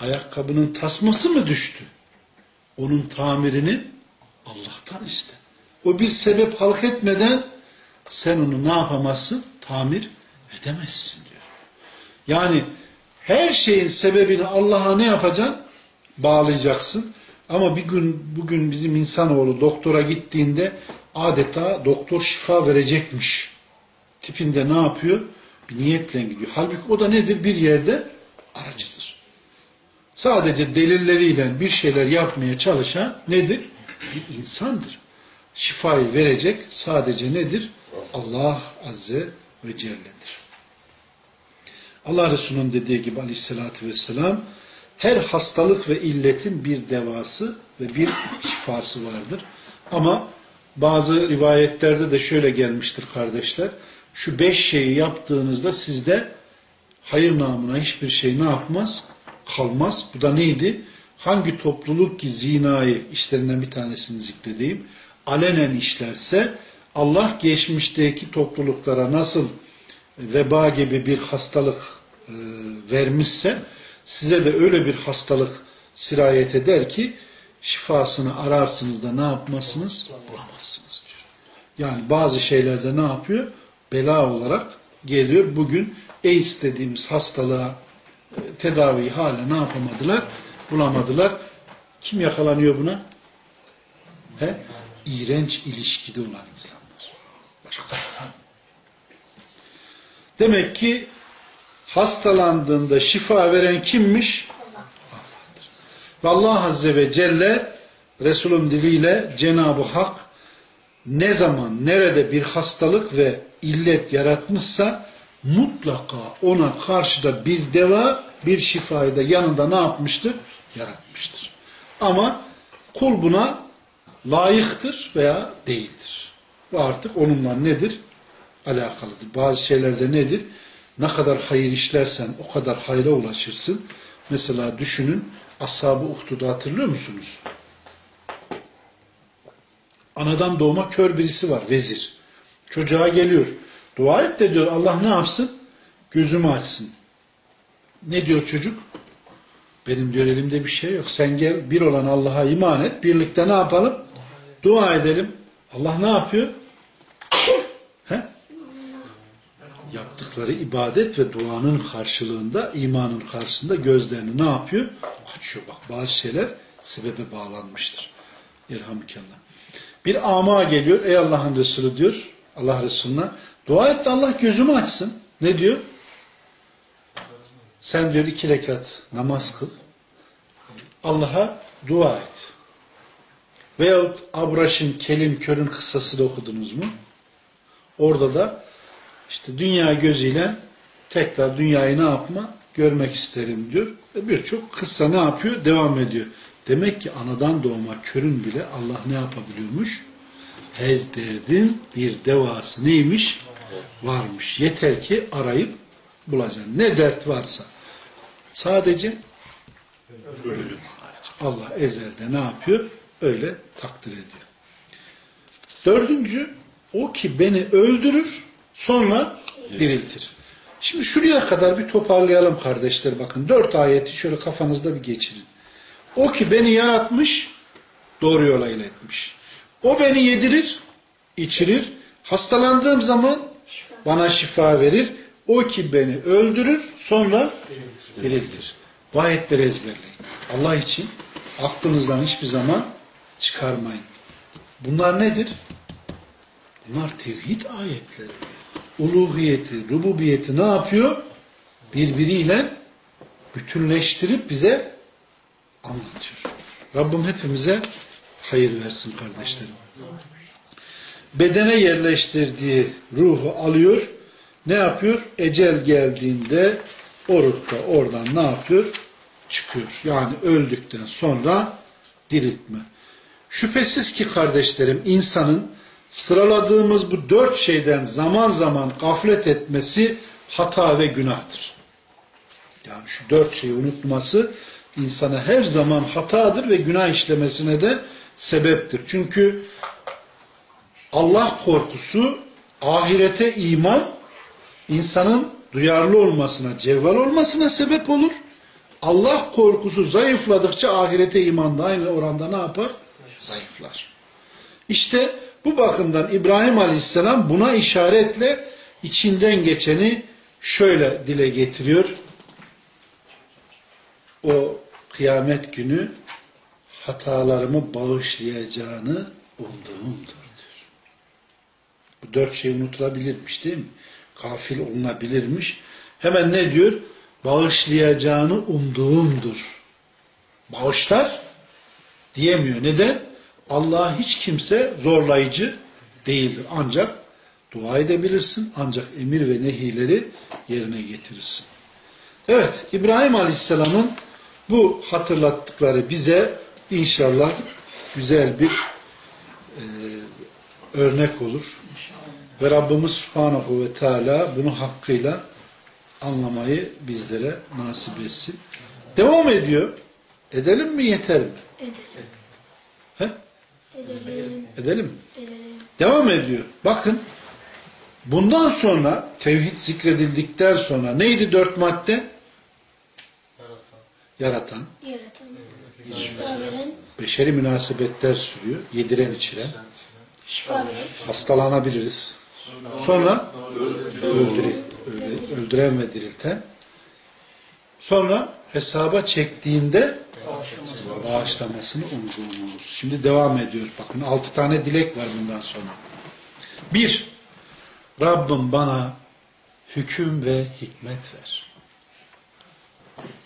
Ayakkabının tasması mı düştü? Onun tamirini Allah'tan iste. O bir sebep halk etmeden sen onu ne yapamazsın? Tamir edemezsin diyor. Yani her şeyin sebebini Allah'a ne yapacaksın? Bağlayacaksın. Ama bir gün bugün bizim insanoğlu doktora gittiğinde adeta doktor şifa verecekmiş tipinde ne yapıyor? Bir niyetle gidiyor. Halbuki o da nedir? Bir yerde aracıdır. Sadece delilleriyle bir şeyler yapmaya çalışan nedir? Bir insandır. Şifayı verecek sadece nedir? Allah Azze ve Celle'dir. Allah Resulü'nün dediği gibi aleyhissalatü vesselam her hastalık ve illetin bir devası ve bir şifası vardır. Ama bazı rivayetlerde de şöyle gelmiştir kardeşler. Şu beş şeyi yaptığınızda sizde hayır namına hiçbir şey ne yapmaz? Kalmaz. Bu da neydi? Hangi topluluk ki zinayı işlerinden bir tanesini zikredeyim. Alenen işlerse Allah geçmişteki topluluklara nasıl veba gibi bir hastalık e, vermişse size de öyle bir hastalık sirayet eder ki şifasını ararsınız da ne yapmazsınız? Bulamazsınız diyor. Yani bazı şeylerde ne yapıyor? Bela olarak geliyor. Bugün AIDS dediğimiz hastalığa e, tedavi hala ne yapamadılar? Bulamadılar. Kim yakalanıyor buna? He? İğrenç ilişkide olan insanlar. Demek ki hastalandığında şifa veren kimmiş? Allah'tır. Ve Allah Azze ve Celle Resul'ün diliyle Cenab-ı Hak ne zaman, nerede bir hastalık ve illet yaratmışsa mutlaka ona karşıda bir deva, bir şifayı da yanında ne yapmıştır? Yaratmıştır. Ama kul buna layıktır veya değildir. Bu artık onunla nedir? Alakalıdır. Bazı şeylerde nedir? Ne kadar hayır işlersen o kadar hayra ulaşırsın. Mesela düşünün Ashab-ı Uhdud'u hatırlıyor musunuz? Anadan doğma kör birisi var vezir. Çocuğa geliyor. Dua et de diyor Allah ne yapsın? Gözümü açsın. Ne diyor çocuk? Benim diyor elimde bir şey yok. Sen gel bir olan Allah'a iman et. Birlikte ne yapalım? Dua edelim. Allah ne yapıyor? He? Yaptıkları ibadet ve duanın karşılığında, imanın karşısında gözlerini ne yapıyor? Açıyor. Bak bazı şeyler sebebe bağlanmıştır. Yerhamdülillah. Bir ama geliyor. Ey Allah'ın Resulü diyor. Allah Resulüne. Dua et de Allah gözümü açsın. Ne diyor? Sen diyor iki rekat namaz kıl. Allah'a dua et. Veyahut Abraş'ın Kelim Kör'ün kıssasını okudunuz mu? Orada da işte dünya gözüyle tekrar dünyayı ne yapma? Görmek isterim diyor. Ve birçok kıssa ne yapıyor? Devam ediyor. Demek ki anadan doğma körün bile Allah ne yapabiliyormuş? Her derdin bir devası neymiş? Varmış. Yeter ki arayıp bulacaksın. Ne dert varsa. Sadece ölüm. Allah ezelde ne yapıyor? Öyle takdir ediyor. Dördüncü, o ki beni öldürür, sonra diriltir. Şimdi şuraya kadar bir toparlayalım kardeşler bakın. Dört ayeti şöyle kafanızda bir geçirin. O ki beni yaratmış, doğru yola iletmiş. O beni yedirir, içirir. Hastalandığım zaman bana şifa verir. O ki beni öldürür, sonra diriltir. Bu ayetleri ezberleyin. Allah için aklınızdan hiçbir zaman çıkarmayın. Bunlar nedir? Bunlar tevhid ayetleri. Uluhiyeti, rububiyeti ne yapıyor? Birbiriyle bütünleştirip bize anlatıyor. Rabbim hepimize hayır versin kardeşlerim. Bedene yerleştirdiği ruhu alıyor. Ne yapıyor? Ecel geldiğinde o ruhta oradan ne yapıyor? Çıkıyor. Yani öldükten sonra diriltme. Şüphesiz ki kardeşlerim insanın sıraladığımız bu dört şeyden zaman zaman gaflet etmesi hata ve günahtır. Yani şu dört şeyi unutması insana her zaman hatadır ve günah işlemesine de sebeptir. Çünkü Allah korkusu, ahirete iman, insanın duyarlı olmasına, cevval olmasına sebep olur. Allah korkusu zayıfladıkça ahirete iman da aynı oranda ne yapar? Zayıflar. İşte bu bakımdan İbrahim Aleyhisselam buna işaretle içinden geçeni şöyle dile getiriyor. O kıyamet günü hatalarımı bağışlayacağını umduğumdur. Bu dört şey unutulabilirmiş değil mi? Gafil olunabilirmiş. Hemen ne diyor? Bağışlayacağını umduğumdur. Bağışlar diyemiyor. Neden? Allah hiç kimse zorlayıcı değildir. Ancak dua edebilirsin. Ancak emir ve nehileri yerine getirirsin. Evet, İbrahim Aleyhisselam'ın bu hatırlattıkları bize inşallah güzel bir e, örnek olur. Ve Rabbimiz Subhanahu ve Teala bunu hakkıyla anlamayı bizlere nasip etsin. Devam ediyor. Edelim mi yeter mi? Edelim. He? Edelim. Edelim mi? Edelim. Devam ediyor. Bakın bundan sonra tevhid zikredildikten sonra neydi dört madde? Yaratan, Yaratan. Şifa veren. beşeri münasebetler sürüyor, yediren içiren, Şifa veren. hastalanabiliriz. Sonra öldüren, öldü- öldüren ve dirilten. Sonra hesaba çektiğinde bağışlamasını umduğumuz. Şimdi devam ediyor. Bakın altı tane dilek var bundan sonra. Bir, Rabbim bana hüküm ve hikmet ver.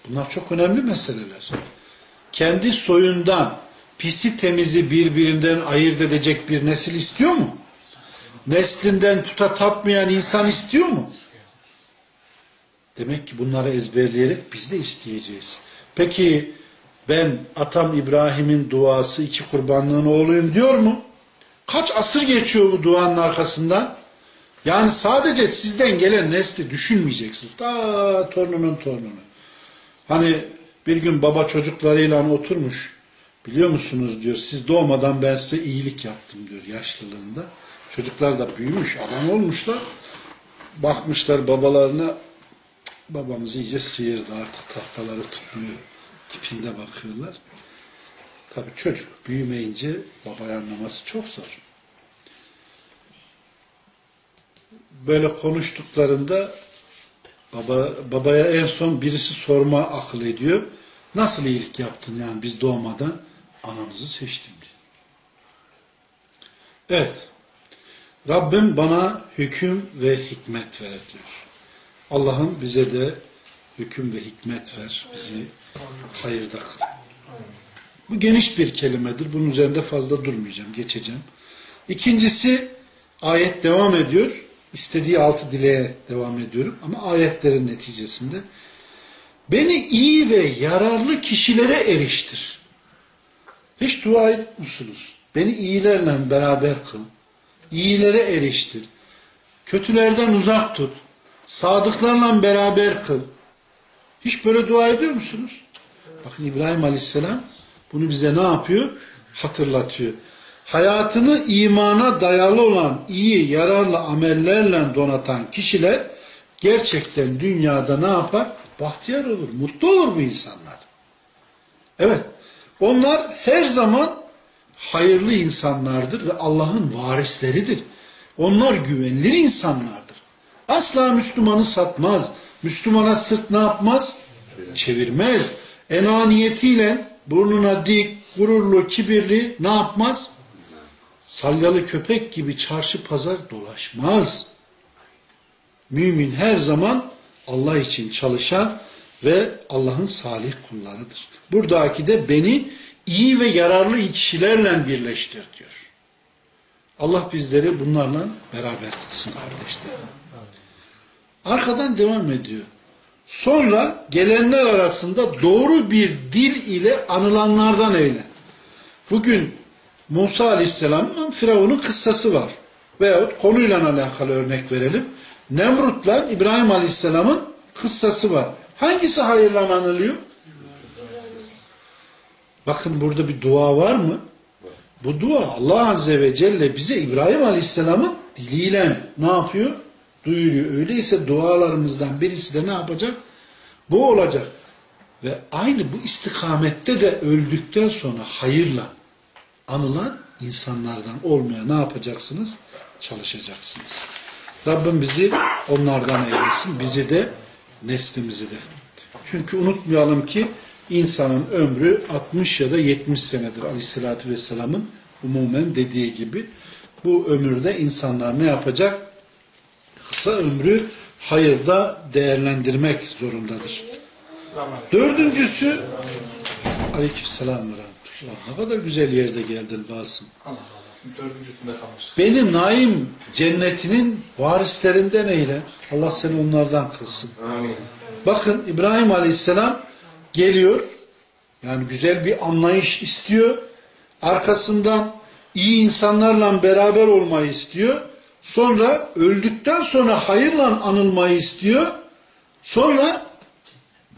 Bunlar çok önemli meseleler. Kendi soyundan pisi temizi birbirinden ayırt edecek bir nesil istiyor mu? Neslinden puta tapmayan insan istiyor mu? Demek ki bunları ezberleyerek biz de isteyeceğiz. Peki ben atam İbrahim'in duası iki kurbanlığın oğluyum diyor mu? Kaç asır geçiyor bu duanın arkasından? Yani sadece sizden gelen nesli düşünmeyeceksiniz. Ta torununun torununu. Hani Bir gün baba çocuklarıyla oturmuş. Biliyor musunuz diyor siz doğmadan ben size iyilik yaptım diyor yaşlılığında. Çocuklar da büyümüş adam olmuşlar. Bakmışlar babalarına "Cık, babamız iyice sıyırdı artık tahtaları tutmuyor tipinde bakıyorlar. Tabi çocuk büyümeyince babayı anlaması çok zor. Böyle konuştuklarında baba, babaya en son birisi sorma akıl ediyor. Nasıl iyilik yaptın yani biz doğmadan anamızı seçtim diyor. Evet. Rabbim bana hüküm ve hikmet ver diyor. Allah'ım bize de hüküm ve hikmet ver. Bizi hayırda kıl. Bu geniş bir kelimedir. Bunun üzerinde fazla durmayacağım. Geçeceğim. İkincisi ayet devam ediyor. İstediği altı dileğe devam ediyorum. Ama ayetlerin neticesinde beni iyi ve yararlı kişilere eriştir. Hiç dua ediyor musunuz? Beni iyilerle beraber kıl. İyilere eriştir. Kötülerden uzak tut. Sadıklarla beraber kıl. Hiç böyle dua ediyor musunuz? Bakın İbrahim Aleyhisselam bunu bize ne yapıyor? Hatırlatıyor. Hayatını imana dayalı olan iyi, yararlı amellerle donatan kişiler gerçekten dünyada ne yapar? Bahtiyar olur, mutlu olur bu insanlar. Evet, onlar her zaman hayırlı insanlardır ve Allah'ın varisleridir. Onlar güvenilir insanlardır. Asla Müslümanı satmaz. Müslümana sırt ne yapmaz? Çevirmez. Enaniyetiyle burnuna dik, gururlu, kibirli ne yapmaz? Salyalı köpek gibi çarşı pazar dolaşmaz. Mümin her zaman Allah için çalışan ve Allah'ın salih kullarıdır. Buradaki de beni iyi ve yararlı kişilerle birleştir diyor. Allah bizleri bunlarla beraber kılsın kardeşlerim. Arkadan devam ediyor. Sonra gelenler arasında doğru bir dil ile anılanlardan eyle. Bugün Musa Aleyhisselam'ın Firavun'un kıssası var. Veyahut konuyla alakalı örnek verelim. Nemrut'la İbrahim Aleyhisselam'ın kıssası var. Hangisi hayırla anılıyor? Bakın burada bir dua var mı? Bu dua Allah Azze ve Celle bize İbrahim Aleyhisselam'ın diliyle ne yapıyor? Duyuruyor. Öyleyse dualarımızdan birisi de ne yapacak? Bu olacak. Ve aynı bu istikamette de öldükten sonra hayırla anılan insanlardan olmaya ne yapacaksınız? Çalışacaksınız. Rabbim bizi onlardan eylesin. Bizi de neslimizi de. Çünkü unutmayalım ki insanın ömrü 60 ya da 70 senedir Aleyhisselatü Vesselam'ın umumen dediği gibi. Bu ömürde insanlar ne yapacak? Kısa ömrü hayırda değerlendirmek zorundadır. Dördüncüsü Aleykümselam Rahmetullah. Ne kadar güzel yerde geldin Basım. Allah Allah. Dördüncüsünde kalmış. Beni naim cennetinin varislerinden eyle. Allah seni onlardan kılsın. Amin. Bakın İbrahim Aleyhisselam geliyor. Yani güzel bir anlayış istiyor. Arkasından iyi insanlarla beraber olmayı istiyor. Sonra öldükten sonra hayırla anılmayı istiyor. Sonra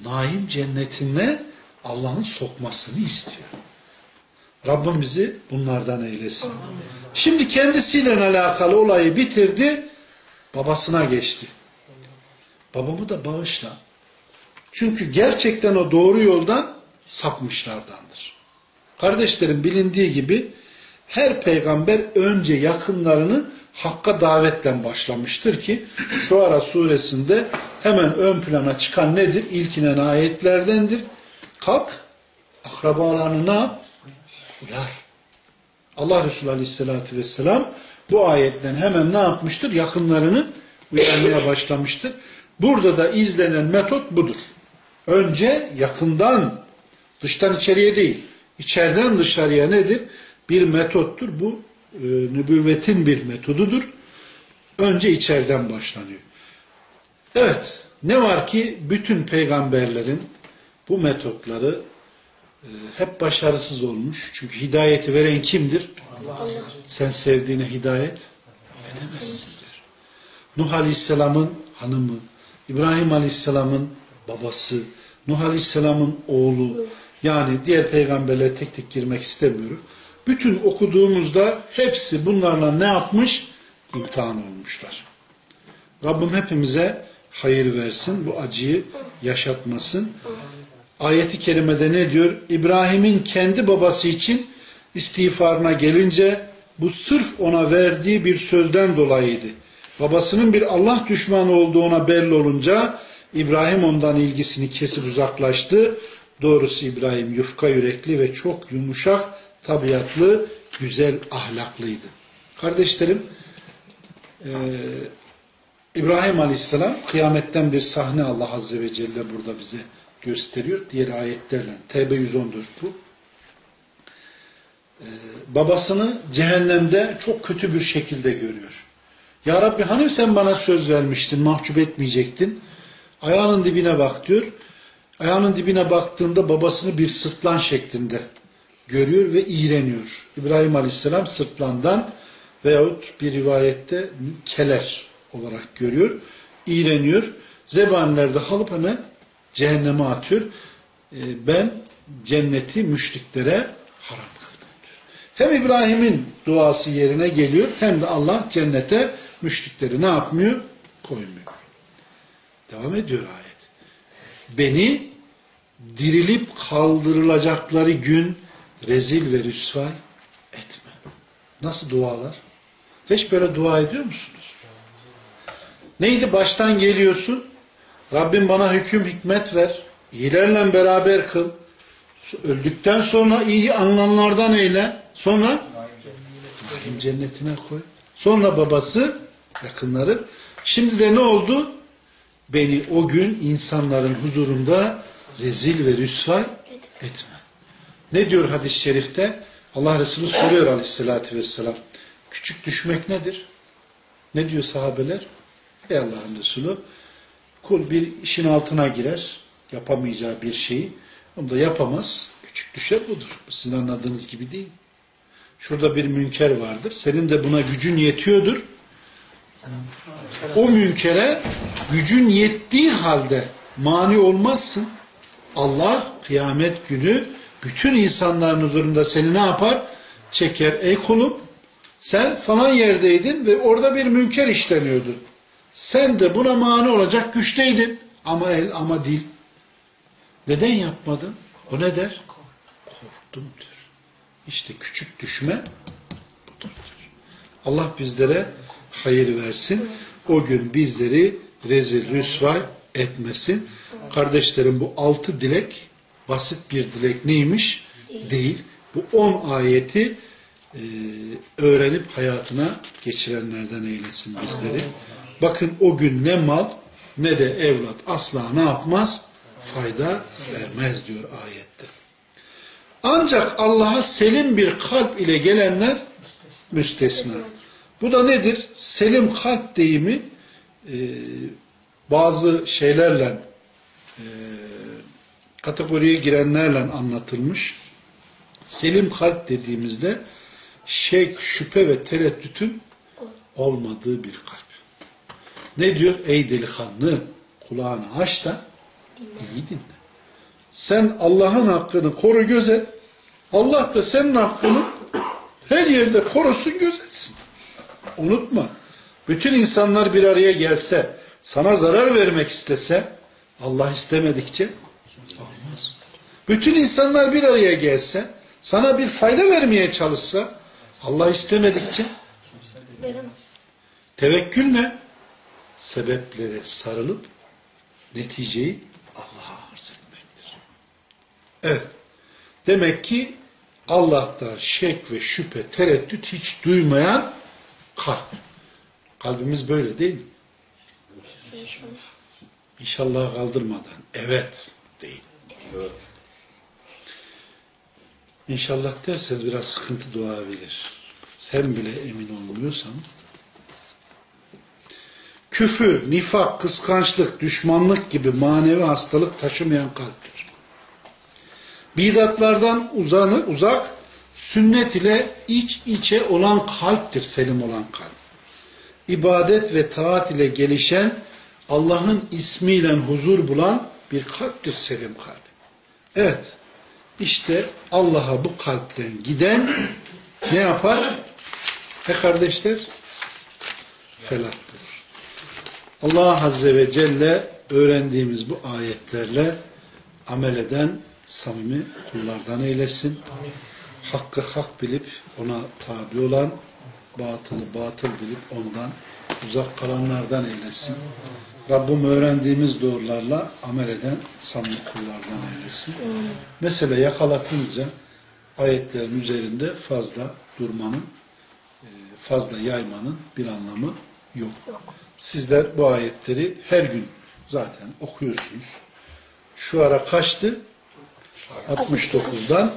naim cennetine Allah'ın sokmasını istiyor. Rabbim bizi bunlardan eylesin. Şimdi kendisiyle alakalı olayı bitirdi. Babasına geçti. Babamı da bağışla. Çünkü gerçekten o doğru yoldan sapmışlardandır. Kardeşlerim bilindiği gibi her peygamber önce yakınlarını Hakka davetle başlamıştır ki şu ara suresinde hemen ön plana çıkan nedir? İlkinen ayetlerdendir. Kalk akrabalarını ne yap? Uyar. Allah Resulü Aleyhisselatü Vesselam bu ayetten hemen ne yapmıştır? Yakınlarını uyarmaya başlamıştır. Burada da izlenen metot budur. Önce yakından, dıştan içeriye değil, içeriden dışarıya nedir? Bir metottur. Bu e, nübüvvetin bir metodudur. Önce içeriden başlanıyor. Evet, ne var ki bütün peygamberlerin bu metotları hep başarısız olmuş. Çünkü hidayeti veren kimdir? Allah. Sen sevdiğine hidayet edemezsin diyor. Nuh Aleyhisselam'ın hanımı, İbrahim Aleyhisselam'ın babası, Nuh Aleyhisselam'ın oğlu yani diğer peygamberlere tek tek girmek istemiyorum. Bütün okuduğumuzda hepsi bunlarla ne yapmış? İmtihan olmuşlar. Rabbim hepimize hayır versin, bu acıyı yaşatmasın. Ayeti kerimede ne diyor? İbrahim'in kendi babası için istiğfarına gelince bu sırf ona verdiği bir sözden dolayıydı. Babasının bir Allah düşmanı olduğu ona belli olunca İbrahim ondan ilgisini kesip uzaklaştı. Doğrusu İbrahim yufka yürekli ve çok yumuşak, tabiatlı, güzel ahlaklıydı. Kardeşlerim, e, İbrahim Aleyhisselam kıyametten bir sahne Allah Azze ve Celle burada bize gösteriyor. Diğer ayetlerle. TB 114 bu. Ee, babasını cehennemde çok kötü bir şekilde görüyor. Ya Rabbi hani sen bana söz vermiştin, mahcup etmeyecektin. Ayağının dibine bak diyor. Ayağının dibine baktığında babasını bir sırtlan şeklinde görüyor ve iğreniyor. İbrahim Aleyhisselam sırtlandan veyahut bir rivayette keler olarak görüyor. İğreniyor. Zebanilerde halıp hemen cehenneme atıyor. Ee, ben cenneti müşriklere haram kıldım diyor. Hem İbrahim'in duası yerine geliyor hem de Allah cennete müşrikleri ne yapmıyor? Koymuyor. Devam ediyor ayet. Beni dirilip kaldırılacakları gün rezil ve rüsvay etme. Nasıl dualar? Hiç böyle dua ediyor musunuz? Neydi? Baştan geliyorsun. Rabbim bana hüküm hikmet ver. İyilerle beraber kıl. Öldükten sonra iyi anılanlardan eyle. Sonra Rahim cennetine koy. Sonra babası, yakınları. Şimdi de ne oldu? Beni o gün insanların huzurunda rezil ve rüsvay etme. Ne diyor hadis-i şerifte? Allah Resulü soruyor aleyhissalatü vesselam. Küçük düşmek nedir? Ne diyor sahabeler? Ey Allah'ın Resulü kul bir işin altına girer yapamayacağı bir şeyi onu da yapamaz. Küçük düşer budur. Sizin anladığınız gibi değil. Şurada bir münker vardır. Senin de buna gücün yetiyordur. O münkere gücün yettiği halde mani olmazsın. Allah kıyamet günü bütün insanların huzurunda seni ne yapar? Çeker. Ey kulum sen falan yerdeydin ve orada bir münker işleniyordu. Sen de buna mani olacak güçteydin. Ama el ama dil. Neden yapmadın? O ne der? Korktum diyor. İşte küçük düşme budur diyor. Allah bizlere hayır versin. O gün bizleri rezil rüsvay etmesin. Kardeşlerim bu altı dilek basit bir dilek neymiş? Değil. Bu on ayeti e, öğrenip hayatına geçirenlerden eylesin bizleri. Bakın o gün ne mal ne de evlat asla ne yapmaz? Fayda vermez diyor ayette. Ancak Allah'a selim bir kalp ile gelenler müstesna. Bu da nedir? Selim kalp deyimi e, bazı şeylerle e, kategoriye girenlerle anlatılmış. Selim kalp dediğimizde şek, şüphe ve tereddütün olmadığı bir kalp. Ne diyor? Ey delikanlı kulağını aç da iyi dinle. Sen Allah'ın hakkını koru gözet. Allah da senin hakkını her yerde korusun gözetsin. Unutma. Bütün insanlar bir araya gelse, sana zarar vermek istese, Allah istemedikçe olmaz. Bütün insanlar bir araya gelse, sana bir fayda vermeye çalışsa, Allah istemedikçe Veremez. tevekkül ne? Sebeplere sarılıp neticeyi Allah'a arz etmektir. Evet. Demek ki Allah'ta şek ve şüphe, tereddüt hiç duymayan kalp. Kalbimiz böyle değil mi? İnşallah. İnşallah kaldırmadan. Evet değil. İnşallah derseniz biraz sıkıntı doğabilir. Sen bile emin olmuyorsan küfür, nifak, kıskançlık, düşmanlık gibi manevi hastalık taşımayan kalptir. Bidatlardan uzanı, uzak, sünnet ile iç içe olan kalptir selim olan kalp. İbadet ve taat ile gelişen, Allah'ın ismiyle huzur bulan bir kalptir selim kalp. Evet. İşte Allah'a bu kalpten giden ne yapar? E kardeşler? Felah bulur. Allah Azze ve Celle öğrendiğimiz bu ayetlerle amel eden samimi kullardan eylesin. Hakkı hak bilip ona tabi olan, batılı batıl bilip ondan uzak kalanlardan eylesin. Rabbim öğrendiğimiz doğrularla amel eden samimi kullardan eylesin. Mesele yakalatınca ayetlerin üzerinde fazla durmanın, e, fazla yaymanın bir anlamı yok. Sizler bu ayetleri her gün zaten okuyorsunuz. Şu ara kaçtı? 69'dan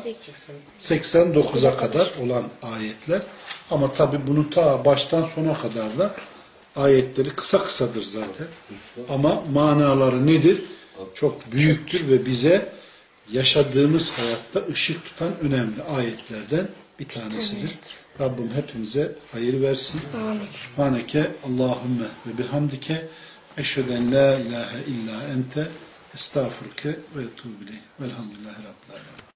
89'a kadar olan ayetler. Ama tabi bunu ta baştan sona kadar da ayetleri kısa kısadır zaten. Ama manaları nedir? Çok büyüktür ve bize yaşadığımız hayatta ışık tutan önemli ayetlerden bir tanesidir. Rabbim hepimize hayır versin. Subhaneke Allahümme ve bihamdike eşheden la ilahe illa ente estağfurke ve etubu ileyh. Velhamdülillahi Rabbil alemin.